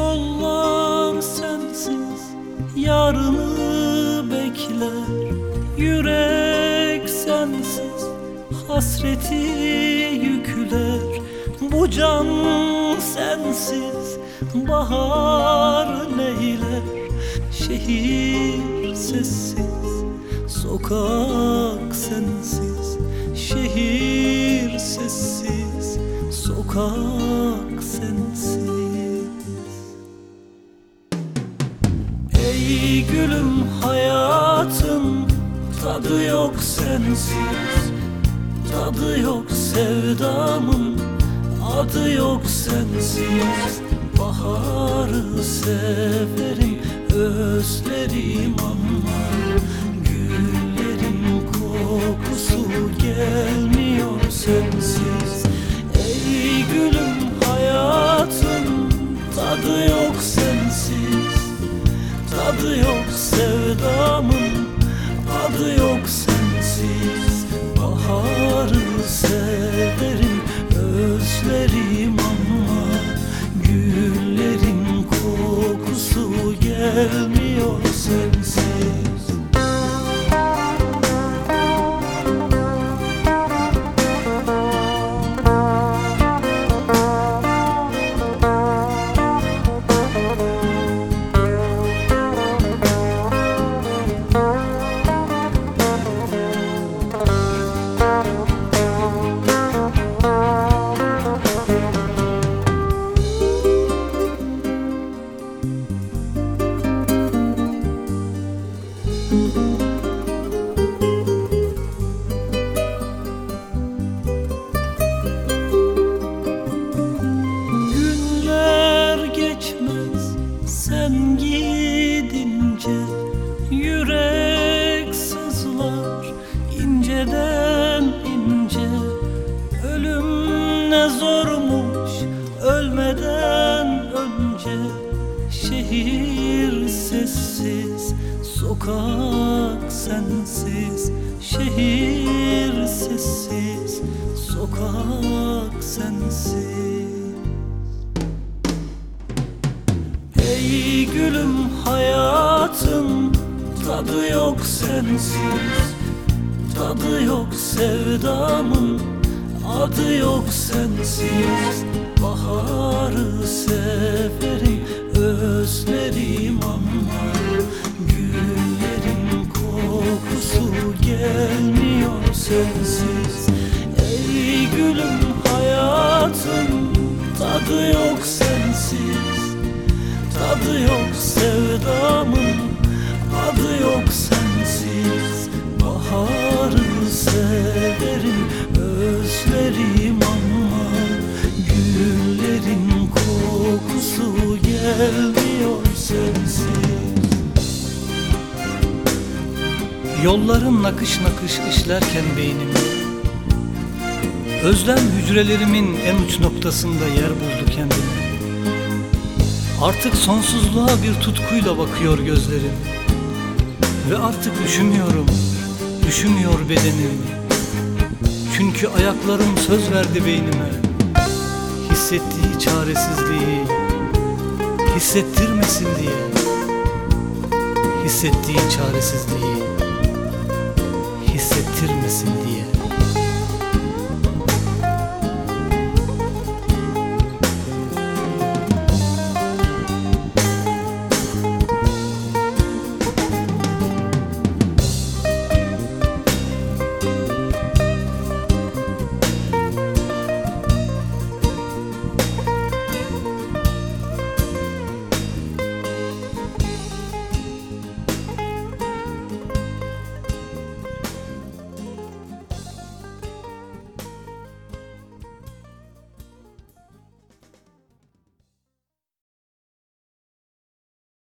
yollar sensiz Yarını bekler. Yürek sensiz Hasreti yükler. Bu can sensiz Bahar neyler Şehir sessiz Sokak sensiz. Şehir sessiz Sokak sensiz. Gülüm hayatın tadı yok sensiz. Tadı yok sevdamın adı yok sensiz. Baharı severim özlerim ama Güllerin kokusu gelmiyor sensiz. Ey gülüm hayatın tadı yok sensiz Tadı yok sevdamın adı yok sensiz. Baharı severim özlerim ama Güllerin kokusu gelmiyor sensiz inceden ince? Ölüm ne zormuş ölmeden önce? Şehir sessiz, sokak sensiz. Şehir sessiz, sokak sensiz. Ey gülüm hayatın tadı yok sensiz Tadı yok sevdamın adı yok sensiz. Baharı severim özlerim ama Güllerin kokusu gelmiyor sensiz. Ey gülüm hayatın tadı yok sensiz. Tadı yok sevdamın adı yok sensiz gelmiyor sensiz Yolların nakış nakış işlerken beynimi. Özlem hücrelerimin en uç noktasında yer buldu kendini Artık sonsuzluğa bir tutkuyla bakıyor gözlerim. Ve artık üşümüyorum, üşümüyor bedenim Çünkü ayaklarım söz verdi beynime. Hissettiği çaresizliği Hissettirmesin diye Hissettiği çaresizliği Hissettirmesin diye